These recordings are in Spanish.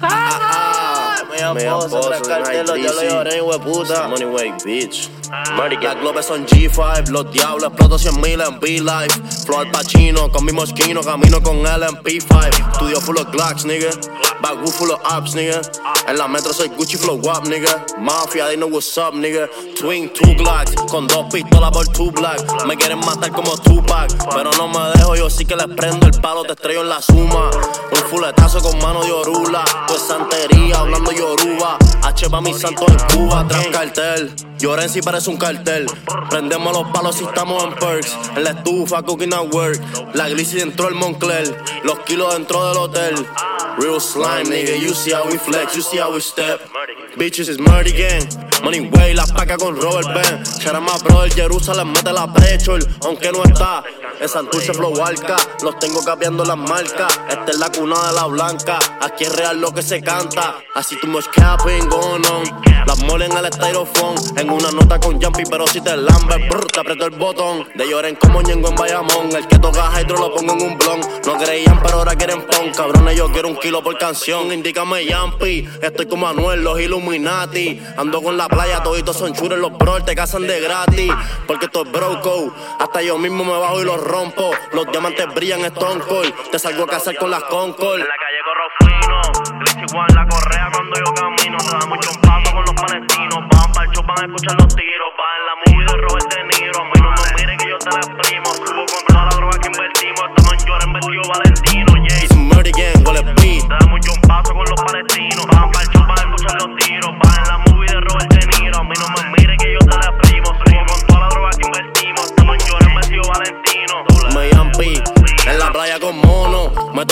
Me aposo, tres cartelos, yo lo lloré, hueputa. Money way, bitch. Las globes son G5, los diablos exploto 100 mil en B-Life. Flow al Pacino, con mi mosquino, camino con él en P5. Studio full of Glocks, nigga. Backwood full of ops, nigga. En la metro soy Gucci flow wap, nigga. Mafia, they know what's up, nigga. Twin, two Glocks, con dos pistolas por two black. Me quieren matar como Tupac, pero no me dejo, yo sí que les prendo el palo, te estrello en la suma. Un fuletazo con mano de orula, pues santería, hablando yoruba. H pa' mis santos en Cuba, tras cartel. Lloren parece un cartel. Prendemos los palos si estamos en perks. En la estufa, cooking at work. La glissy dentro del Moncler. Los kilos dentro del hotel. Real slime, nigga. You see how we flex, you see how we step. Bitches is murder gang. Money way, la paca con Robert Ben. Shara más brother, Jerusalem mete la prechol. Aunque no está. En Santurce flow arca, los tengo cambiando las marcas. Esta es la cuna de la blanca. Aquí es real lo que se canta. Así tu much capping going on. Las molen al styrofoam. En una nota con jumpy, pero si te lambe, brr, te aprieto el botón. De lloren como Ñengo en Bayamón. El que toca hydro lo pongo en un blon. No creían, pero ahora quieren pon. Cabrones, yo quiero un kilo por canción. Indícame Yampi. Estoy como Manuel, los Illuminati. Ando con la playa, toditos son chures. Los bros te casan de gratis. Porque esto es broco. Hasta yo mismo me bajo y los rompo. Los diamantes brillan Stone Cold. Te salgo a casar con las Concord. En la calle corro fino, Glitch igual la correa cuando yo camino. Se da mucho un paso con los palestinos. Van para el show, van a escuchar los tiros. Va en la movie de Robert De Niro. A mí no me mire que yo te la exprimo. Subo con toda la droga que invertimos. Estamos en vestido Valentino. Yeah. It's murder gang, el beat. Se da mucho un paso con los palestinos.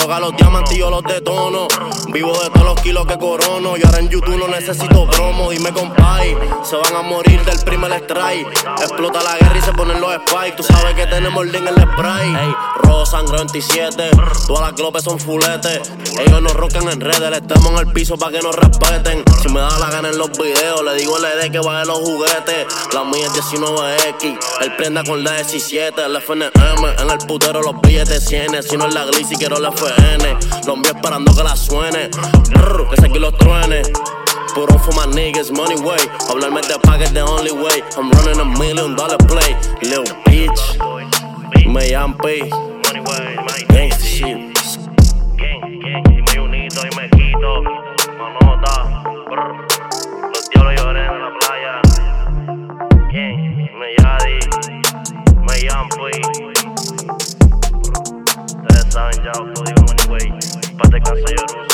Toca los diamantes y yo los detono. Vivo de todos los kilos que corono. Y ahora en YouTube no necesito promo. Dime, compay, se van a morir del primer strike. Explota la guerra y se ponen los spikes. Tú sabes que tenemos link en el spray. Ey, rojo sangre 27. Todas las glopes son fuletes. Ellos nos rocan en redes. Le estamos en el piso para que nos respeten. Si me da la gana en los videos, le digo al ED que baje los juguetes. La mía es 19X. Él prenda con la 17. El FNM. En el putero los billetes 100. Si no es la glissy, quiero la Los envío esperando que la suene. Brr, que se aquí los truene. Put on for my niggas, money way. Hablarme de pague the only way. I'm running a million dollar play. Little bitch. Money way, my Gangsta shit. Gang, gang, me unito y me quito. Manota, brr. Los diablos lloré en la playa. Gang, me yadi, me yampi. Ustedes saben ya, código Money